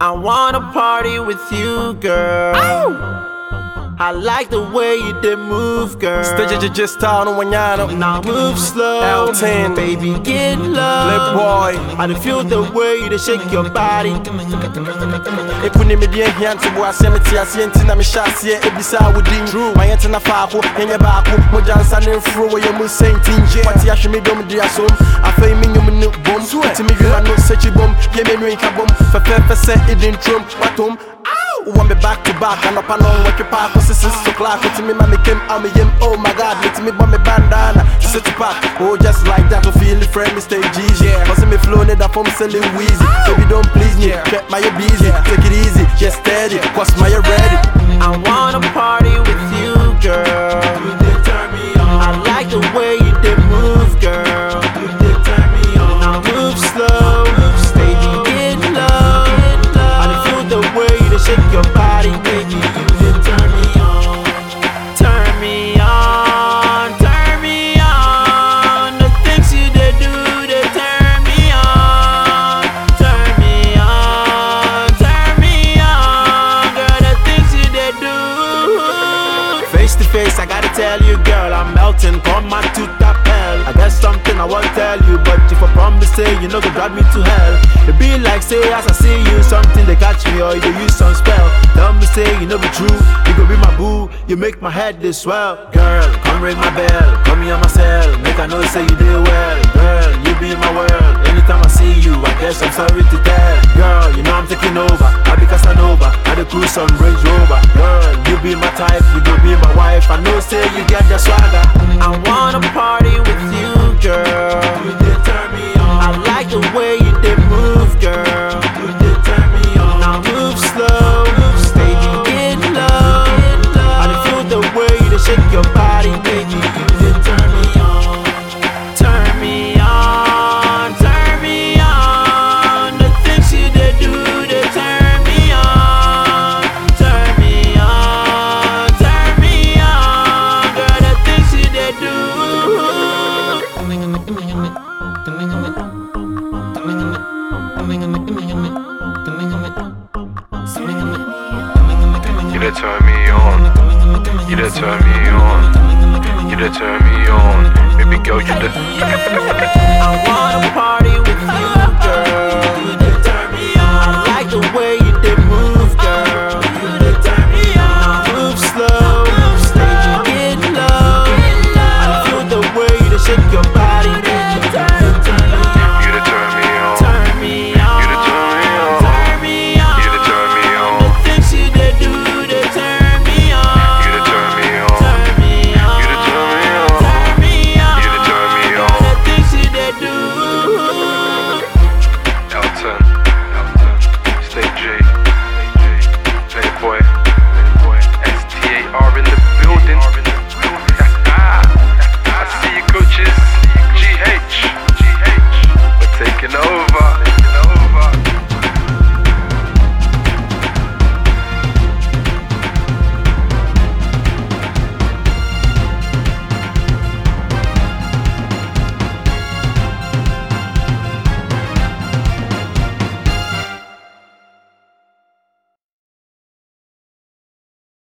I wanna party with you, girl. I like the way you did move, girl. Stage just style no manhã Now move slow, L10. baby, get low. Playboy I dey feel the way you dey shake your body. Epu ni me die hia nto bo ase me te ase enti na me hyɛ ase ebisa wo din Ma yɛnte na faako yɛnyɛ baako mogya nsa ne mforo wɔ yɛ mu sɛnti Wate ahwe me dom de asom afei me nnwom ne bom Nti me dwuma no sɛkyi bom yɛ me nwi nka bom Fɛfɛɛfɛ sɛ ɛdi ntrom watom Want me back to back and up and on what you park. Was six o'clock to me mommy came out me him. Oh my god let me bomb me bandana. Sit back oh just like that to feel the friend me stay yeah. Cause me flow it up from selling wheezy. Baby don't please me. Get my busy. Take it easy. Just steady. Cause my ready? I wanna party Face I gotta tell you, girl, I'm melting. Come on to top hell. I got something I wanna tell you, but if I promise say you know go drive me to hell. It be like say as I see you, something they catch me or you use some spell. Tell me say you know be true, you go be my boo, you make my head this swell. Girl, come ring my bell, come here my cell, make I know say you did well. Girl, you be in my world. Anytime I see you, I guess I'm sorry to tell. Girl, you know I'm taking over, I be Casanova, I dey cruise some Range Rover. Girl, you be my type, you go be my wife. I know say you get the swagger. I wanna You done turn me on. You done turn me on. You done turn me on. Baby girl, you done. I wanna party with you,